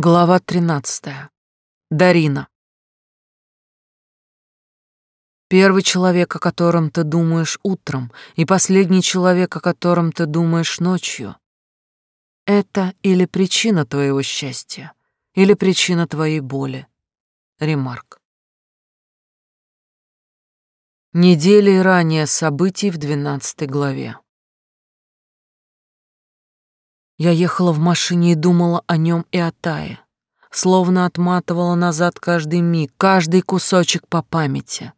Глава 13. Дарина. Первый человек, о котором ты думаешь утром, и последний человек, о котором ты думаешь ночью. Это или причина твоего счастья, или причина твоей боли. Ремарк. Недели ранее событий в двенадцатой главе. Я ехала в машине и думала о нем и о Тае, словно отматывала назад каждый миг, каждый кусочек по памяти.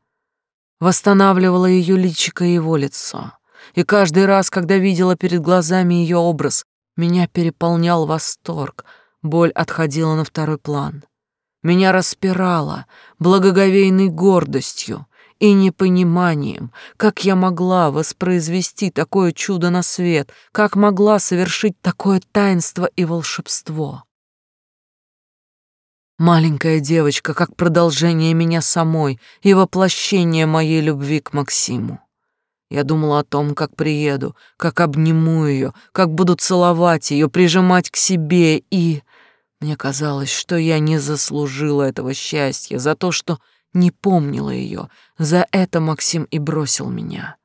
Восстанавливала ее личико и его лицо. И каждый раз, когда видела перед глазами ее образ, меня переполнял восторг, боль отходила на второй план. Меня распирало благоговейной гордостью, и непониманием, как я могла воспроизвести такое чудо на свет, как могла совершить такое таинство и волшебство. Маленькая девочка, как продолжение меня самой и воплощение моей любви к Максиму. Я думала о том, как приеду, как обниму ее, как буду целовать ее, прижимать к себе, и... Мне казалось, что я не заслужила этого счастья за то, что не помнила ее. За это Максим и бросил меня.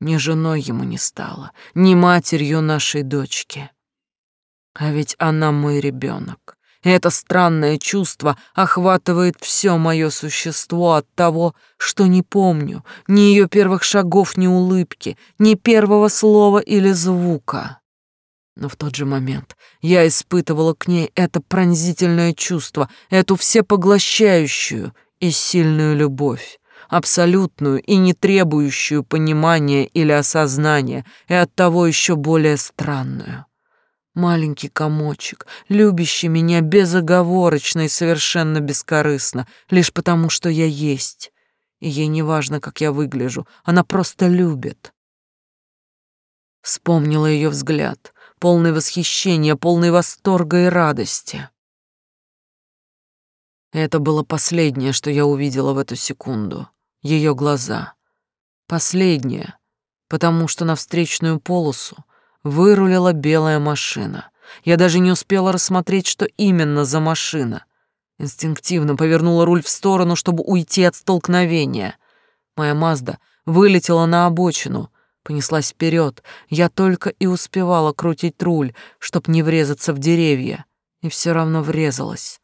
Ни женой ему не стала, ни матерью нашей дочки. А ведь она мой ребенок. Это странное чувство охватывает все мое существо от того, что не помню ни ее первых шагов, ни улыбки, ни первого слова или звука. Но в тот же момент я испытывала к ней это пронзительное чувство, эту всепоглощающую и сильную любовь, абсолютную и не требующую понимания или осознания, и оттого еще более странную. Маленький комочек, любящий меня безоговорочно и совершенно бескорыстно, лишь потому, что я есть. И ей не важно, как я выгляжу, она просто любит. Вспомнила ее взгляд, полный восхищения, полный восторга и радости. Это было последнее, что я увидела в эту секунду. Ее глаза. Последнее, потому что на встречную полосу вырулила белая машина. Я даже не успела рассмотреть, что именно за машина. Инстинктивно повернула руль в сторону, чтобы уйти от столкновения. Моя Мазда вылетела на обочину, понеслась вперед. Я только и успевала крутить руль, чтоб не врезаться в деревья, и все равно врезалась.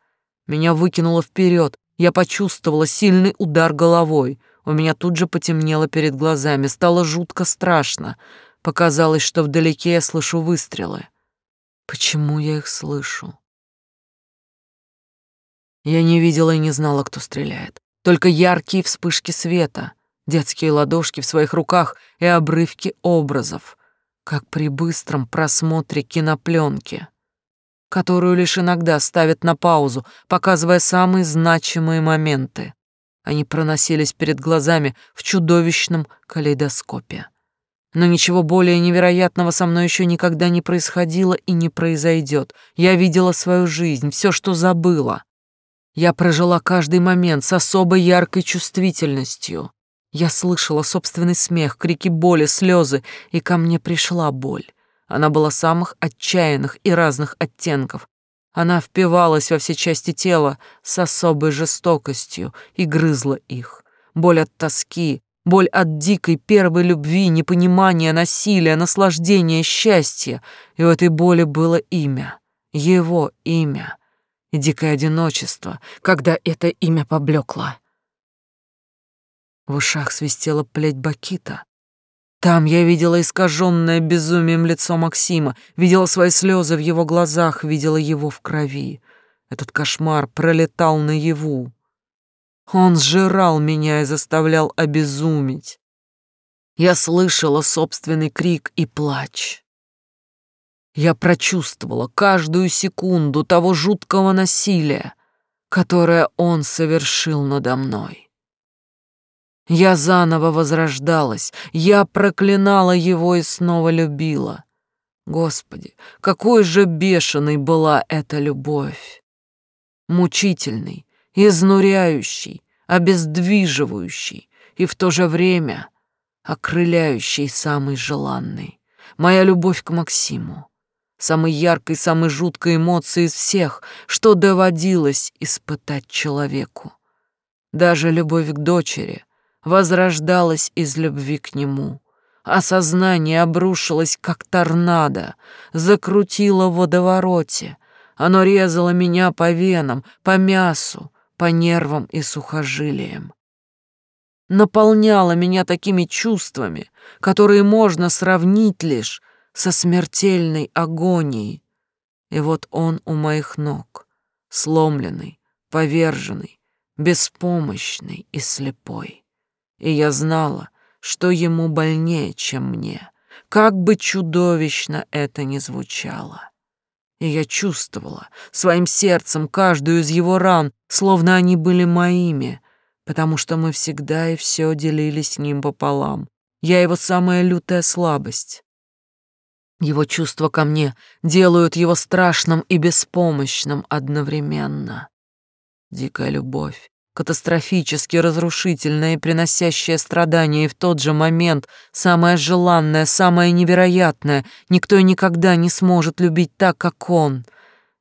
Меня выкинуло вперед. Я почувствовала сильный удар головой. У меня тут же потемнело перед глазами, стало жутко страшно. Показалось, что вдалеке я слышу выстрелы. Почему я их слышу? Я не видела и не знала, кто стреляет. Только яркие вспышки света, детские ладошки в своих руках и обрывки образов, как при быстром просмотре кинопленки которую лишь иногда ставят на паузу, показывая самые значимые моменты. Они проносились перед глазами в чудовищном калейдоскопе. Но ничего более невероятного со мной еще никогда не происходило и не произойдет. Я видела свою жизнь, все, что забыла. Я прожила каждый момент с особой яркой чувствительностью. Я слышала собственный смех, крики боли, слезы, и ко мне пришла боль. Она была самых отчаянных и разных оттенков. Она впивалась во все части тела с особой жестокостью и грызла их. Боль от тоски, боль от дикой первой любви, непонимания, насилия, наслаждения, счастья. И у этой боли было имя, его имя. И дикое одиночество, когда это имя поблекло. В ушах свистела плеть Бакита, там я видела искаженное безумием лицо Максима, видела свои слезы в его глазах, видела его в крови. Этот кошмар пролетал наяву. Он сжирал меня и заставлял обезуметь. Я слышала собственный крик и плач. Я прочувствовала каждую секунду того жуткого насилия, которое он совершил надо мной. Я заново возрождалась, я проклинала его и снова любила. Господи, какой же бешеной была эта любовь! Мучительный, изнуряющий, обездвиживающий и в то же время окрыляющий самый желанный. Моя любовь к Максиму. самой яркой, самой жуткой эмоции из всех, что доводилось испытать человеку. Даже любовь к дочери возрождалась из любви к нему. Осознание обрушилось, как торнадо, закрутило в водовороте. Оно резало меня по венам, по мясу, по нервам и сухожилиям. Наполняло меня такими чувствами, которые можно сравнить лишь со смертельной агонией. И вот он у моих ног, сломленный, поверженный, беспомощный и слепой. И я знала, что ему больнее, чем мне, как бы чудовищно это ни звучало. И я чувствовала своим сердцем каждую из его ран, словно они были моими, потому что мы всегда и все делили с ним пополам. Я его самая лютая слабость. Его чувства ко мне делают его страшным и беспомощным одновременно. Дикая любовь, катастрофически разрушительная и приносящая страдания, и в тот же момент самое желанное, самое невероятное. Никто и никогда не сможет любить так, как он.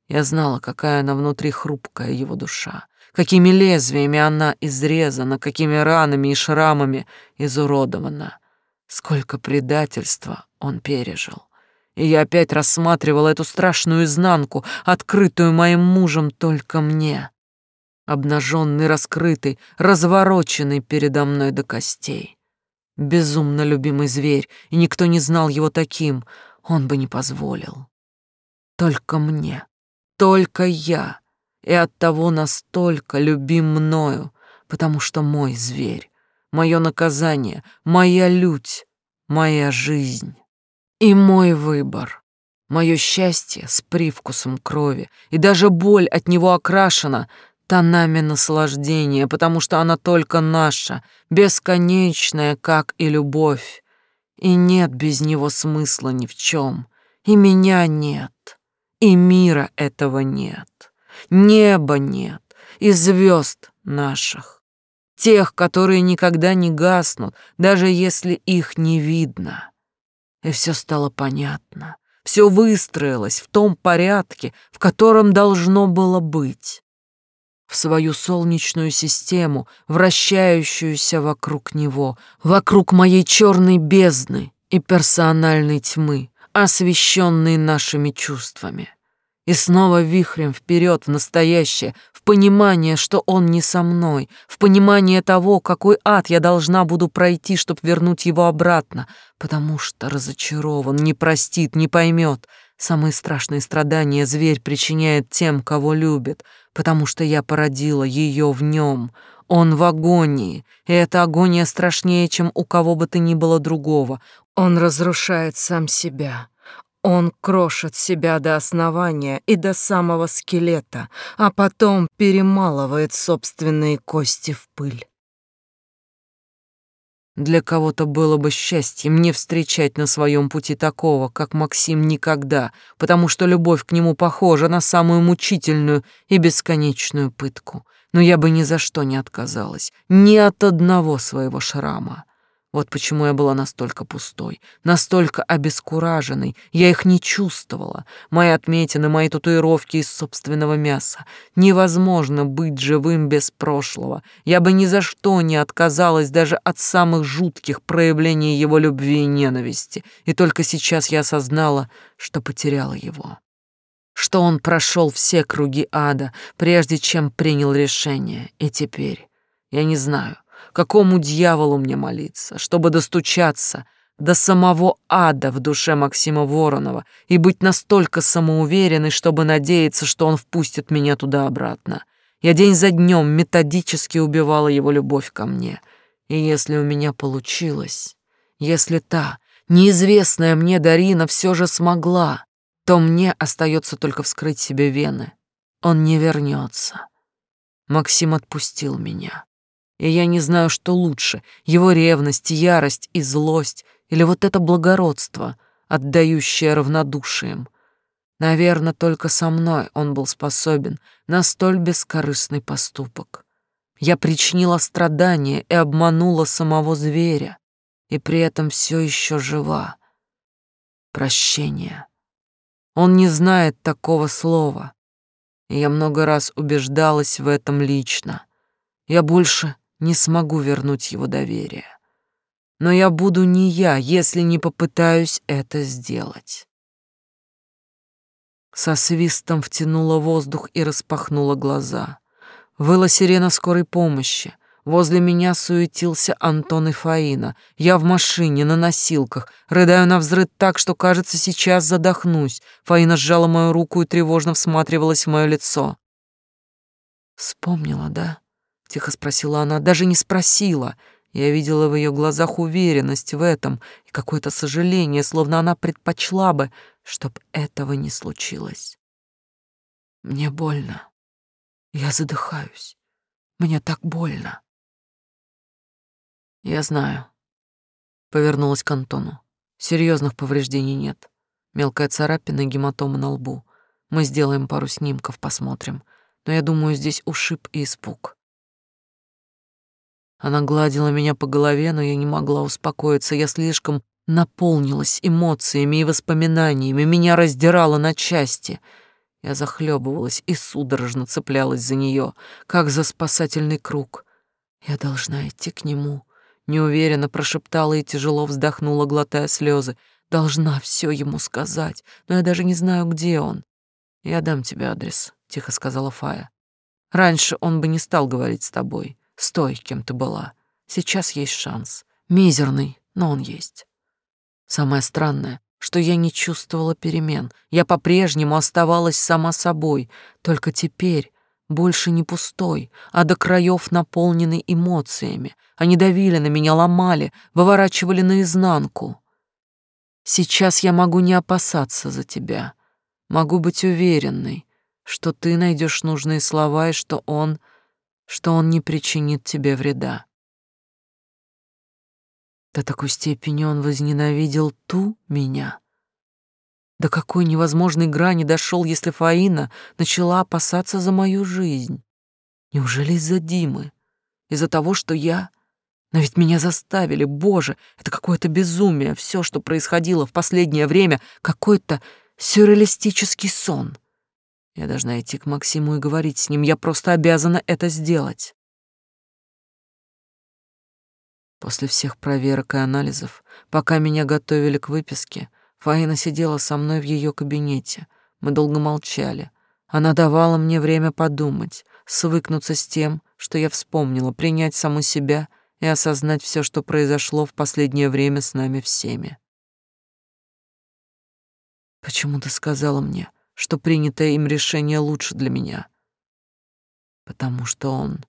Я знала, какая она внутри хрупкая его душа, какими лезвиями она изрезана, какими ранами и шрамами изуродована. Сколько предательства он пережил. И я опять рассматривала эту страшную изнанку, открытую моим мужем только мне. Обнаженный, раскрытый, развороченный передо мной до костей. Безумно любимый зверь, и никто не знал его таким, он бы не позволил. Только мне, только я, и оттого настолько любим мною, потому что мой зверь, мое наказание, моя лють, моя жизнь. И мой выбор, мое счастье с привкусом крови, и даже боль от него окрашена тонами наслаждения, потому что она только наша, бесконечная, как и любовь. И нет без него смысла ни в чем. И меня нет, и мира этого нет, неба нет, и звезд наших, тех, которые никогда не гаснут, даже если их не видно и все стало понятно. Все выстроилось в том порядке, в котором должно было быть. В свою солнечную систему, вращающуюся вокруг него, вокруг моей черной бездны и персональной тьмы, освещенной нашими чувствами. И снова вихрем вперед в настоящее, в понимание, что он не со мной, в понимание того, какой ад я должна буду пройти, чтобы вернуть его обратно, потому что разочарован, не простит, не поймет. Самые страшные страдания зверь причиняет тем, кого любит, потому что я породила ее в нем. Он в агонии, и эта агония страшнее, чем у кого бы то ни было другого. Он разрушает сам себя. Он крошит себя до основания и до самого скелета, а потом перемалывает собственные кости в пыль. Для кого-то было бы счастьем не встречать на своем пути такого, как Максим никогда, потому что любовь к нему похожа на самую мучительную и бесконечную пытку. Но я бы ни за что не отказалась, ни от одного своего шрама. Вот почему я была настолько пустой, настолько обескураженной. Я их не чувствовала. Мои отметины, мои татуировки из собственного мяса. Невозможно быть живым без прошлого. Я бы ни за что не отказалась даже от самых жутких проявлений его любви и ненависти. И только сейчас я осознала, что потеряла его. Что он прошел все круги ада, прежде чем принял решение. И теперь я не знаю, Какому дьяволу мне молиться, чтобы достучаться до самого ада в душе Максима Воронова и быть настолько самоуверенной, чтобы надеяться, что он впустит меня туда обратно? Я день за днем методически убивала его любовь ко мне. И если у меня получилось, если та, неизвестная мне Дарина все же смогла, то мне остается только вскрыть себе вены. Он не вернется. Максим отпустил меня. И я не знаю, что лучше, его ревность, ярость и злость, или вот это благородство, отдающее равнодушием. Наверное, только со мной он был способен на столь бескорыстный поступок. Я причинила страдания и обманула самого зверя, и при этом все еще жива. Прощение. Он не знает такого слова. И я много раз убеждалась в этом лично. Я больше не смогу вернуть его доверие. Но я буду не я, если не попытаюсь это сделать. Со свистом втянула воздух и распахнула глаза. Выла сирена скорой помощи. Возле меня суетился Антон и Фаина. Я в машине, на носилках. Рыдаю на взрыв так, что, кажется, сейчас задохнусь. Фаина сжала мою руку и тревожно всматривалась в мое лицо. «Вспомнила, да?» — тихо спросила она. Даже не спросила. Я видела в ее глазах уверенность в этом и какое-то сожаление, словно она предпочла бы, чтоб этого не случилось. Мне больно. Я задыхаюсь. Мне так больно. Я знаю. Повернулась к Антону. Серьезных повреждений нет. Мелкая царапина и гематома на лбу. Мы сделаем пару снимков, посмотрим. Но я думаю, здесь ушиб и испуг. Она гладила меня по голове, но я не могла успокоиться. Я слишком наполнилась эмоциями и воспоминаниями, меня раздирало на части. Я захлебывалась и судорожно цеплялась за нее, как за спасательный круг. Я должна идти к нему. Неуверенно прошептала и тяжело вздохнула, глотая слезы. Должна все ему сказать, но я даже не знаю, где он. Я дам тебе адрес, тихо сказала Фая. Раньше он бы не стал говорить с тобой. Стой, кем ты была. Сейчас есть шанс. Мизерный, но он есть. Самое странное, что я не чувствовала перемен. Я по-прежнему оставалась сама собой, только теперь больше не пустой, а до краев наполненный эмоциями. Они давили на меня, ломали, выворачивали наизнанку. Сейчас я могу не опасаться за тебя. Могу быть уверенной, что ты найдешь нужные слова и что он, что он не причинит тебе вреда. До такой степени он возненавидел ту меня. До какой невозможной грани дошел, если Фаина начала опасаться за мою жизнь. Неужели из-за Димы? Из-за того, что я... Но ведь меня заставили, боже, это какое-то безумие, все, что происходило в последнее время, какой-то сюрреалистический сон. Я должна идти к Максиму и говорить с ним, я просто обязана это сделать. После всех проверок и анализов, пока меня готовили к выписке, Фаина сидела со мной в ее кабинете. Мы долго молчали. Она давала мне время подумать, свыкнуться с тем, что я вспомнила, принять саму себя и осознать все, что произошло в последнее время с нами всеми. Почему ты сказала мне, что принятое им решение лучше для меня? Потому что он...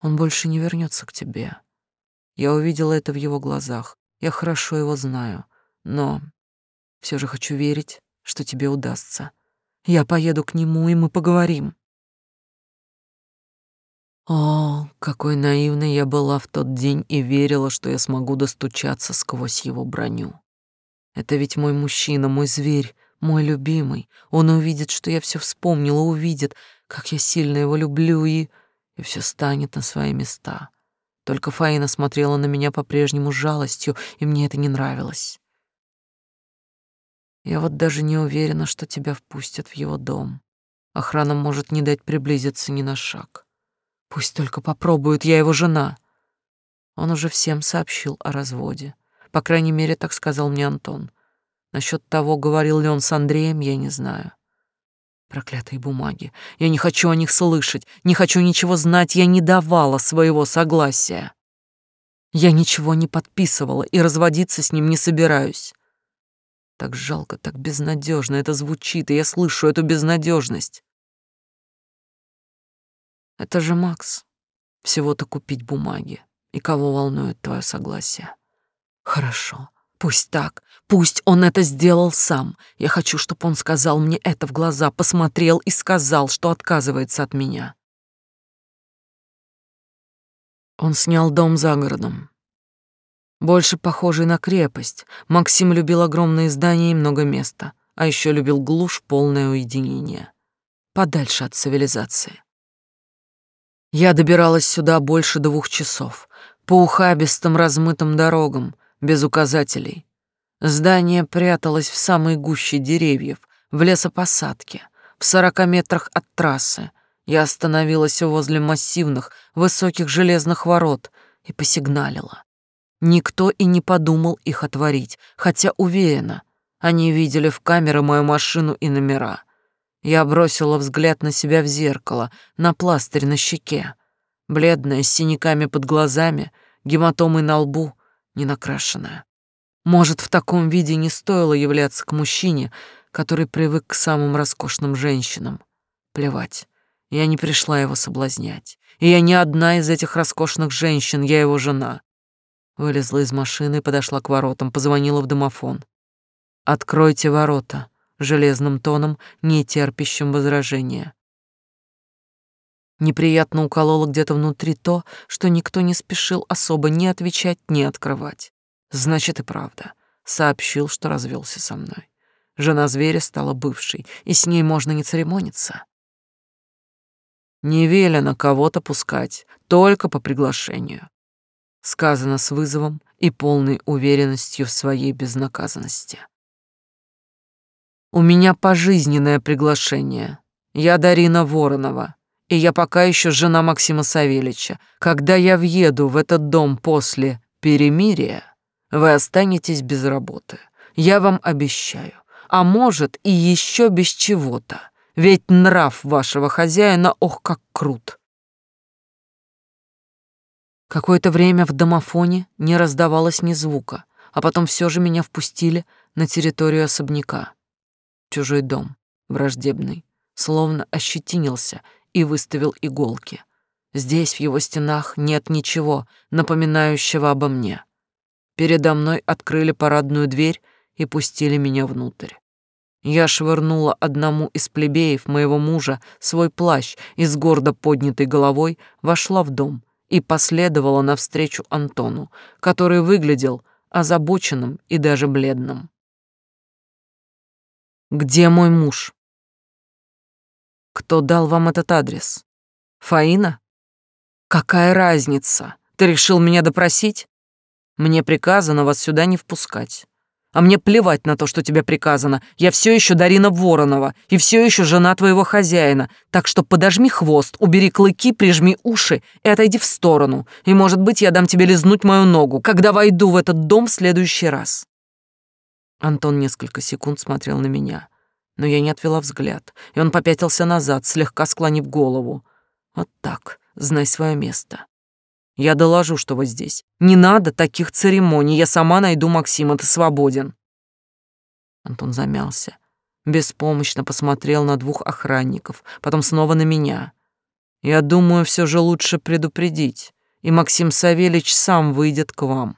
Он больше не вернется к тебе. Я увидела это в его глазах. Я хорошо его знаю. Но все же хочу верить, что тебе удастся. Я поеду к нему, и мы поговорим. О, какой наивной я была в тот день и верила, что я смогу достучаться сквозь его броню. Это ведь мой мужчина, мой зверь, мой любимый. Он увидит, что я все вспомнила, увидит, как я сильно его люблю, и... и все станет на свои места. Только Фаина смотрела на меня по-прежнему жалостью, и мне это не нравилось. Я вот даже не уверена, что тебя впустят в его дом. Охрана может не дать приблизиться ни на шаг. Пусть только попробуют, я его жена. Он уже всем сообщил о разводе. По крайней мере, так сказал мне Антон. Насчет того, говорил ли он с Андреем, я не знаю. Проклятые бумаги. Я не хочу о них слышать, не хочу ничего знать, я не давала своего согласия. Я ничего не подписывала и разводиться с ним не собираюсь. Так жалко, так безнадежно это звучит, и я слышу эту безнадежность. Это же Макс. Всего-то купить бумаги. И кого волнует твое согласие? Хорошо. Пусть так, пусть он это сделал сам. Я хочу, чтобы он сказал мне это в глаза, посмотрел и сказал, что отказывается от меня. Он снял дом за городом. Больше похожий на крепость. Максим любил огромные здания и много места, а еще любил глушь, полное уединение. Подальше от цивилизации. Я добиралась сюда больше двух часов, по ухабистым размытым дорогам, без указателей. Здание пряталось в самой гуще деревьев, в лесопосадке, в сорока метрах от трассы. Я остановилась возле массивных, высоких железных ворот и посигналила. Никто и не подумал их отворить, хотя уверена, они видели в камеры мою машину и номера. Я бросила взгляд на себя в зеркало, на пластырь на щеке. Бледная, с синяками под глазами, гематомой на лбу, ненакрашенная. Может, в таком виде не стоило являться к мужчине, который привык к самым роскошным женщинам. Плевать, я не пришла его соблазнять. И я не одна из этих роскошных женщин, я его жена. Вылезла из машины и подошла к воротам, позвонила в домофон. «Откройте ворота», железным тоном, не терпящим возражения. Неприятно укололо где-то внутри то, что никто не спешил особо ни отвечать, ни открывать. Значит и правда. Сообщил, что развелся со мной. Жена зверя стала бывшей, и с ней можно не церемониться. Не велено кого-то пускать, только по приглашению. Сказано с вызовом и полной уверенностью в своей безнаказанности. У меня пожизненное приглашение. Я Дарина Воронова, и я пока еще жена Максима Савельича. Когда я въеду в этот дом после перемирия, вы останетесь без работы. Я вам обещаю. А может, и еще без чего-то. Ведь нрав вашего хозяина, ох, как крут. Какое-то время в домофоне не раздавалось ни звука, а потом все же меня впустили на территорию особняка. Чужой дом, враждебный, словно ощетинился и выставил иголки. Здесь, в его стенах, нет ничего, напоминающего обо мне. Передо мной открыли парадную дверь и пустили меня внутрь. Я швырнула одному из плебеев моего мужа свой плащ и с гордо поднятой головой вошла в дом и последовала навстречу Антону, который выглядел озабоченным и даже бледным. «Где мой муж?» «Кто дал вам этот адрес? Фаина?» «Какая разница? Ты решил меня допросить?» Мне приказано вас сюда не впускать. А мне плевать на то, что тебе приказано. Я все еще Дарина Воронова и все еще жена твоего хозяина. Так что подожми хвост, убери клыки, прижми уши и отойди в сторону. И, может быть, я дам тебе лизнуть мою ногу, когда войду в этот дом в следующий раз. Антон несколько секунд смотрел на меня, но я не отвела взгляд, и он попятился назад, слегка склонив голову. Вот так, знай свое место. Я доложу, что вы здесь. Не надо таких церемоний. Я сама найду Максима, ты свободен. Антон замялся. Беспомощно посмотрел на двух охранников, потом снова на меня. Я думаю, все же лучше предупредить, и Максим Савельич сам выйдет к вам.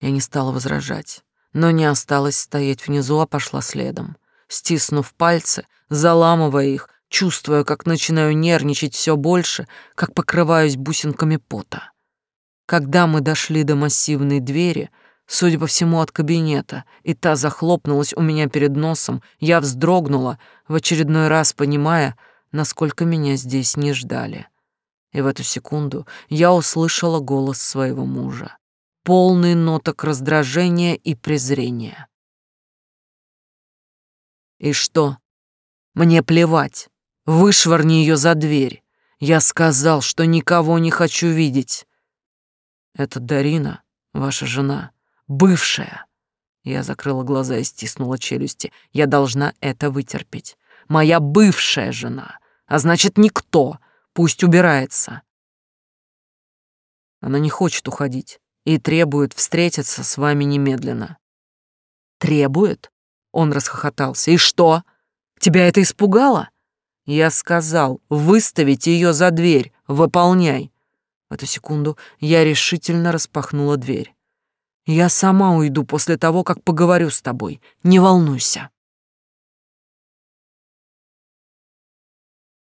Я не стала возражать, но не осталась стоять внизу, а пошла следом. Стиснув пальцы, заламывая их, чувствуя, как начинаю нервничать все больше, как покрываюсь бусинками пота. Когда мы дошли до массивной двери, судя по всему, от кабинета, и та захлопнулась у меня перед носом, я вздрогнула, в очередной раз понимая, насколько меня здесь не ждали. И в эту секунду я услышала голос своего мужа, полный ноток раздражения и презрения. «И что? Мне плевать. Вышвырни ее за дверь. Я сказал, что никого не хочу видеть. Это Дарина, ваша жена, бывшая. Я закрыла глаза и стиснула челюсти. Я должна это вытерпеть. Моя бывшая жена. А значит, никто. Пусть убирается. Она не хочет уходить и требует встретиться с вами немедленно. Требует? Он расхохотался. И что? Тебя это испугало? Я сказал, выставить ее за дверь, выполняй. В эту секунду я решительно распахнула дверь. Я сама уйду после того, как поговорю с тобой. Не волнуйся.